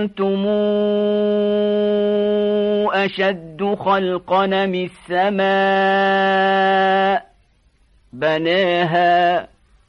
أنتم أشد خلقا من السماء بناها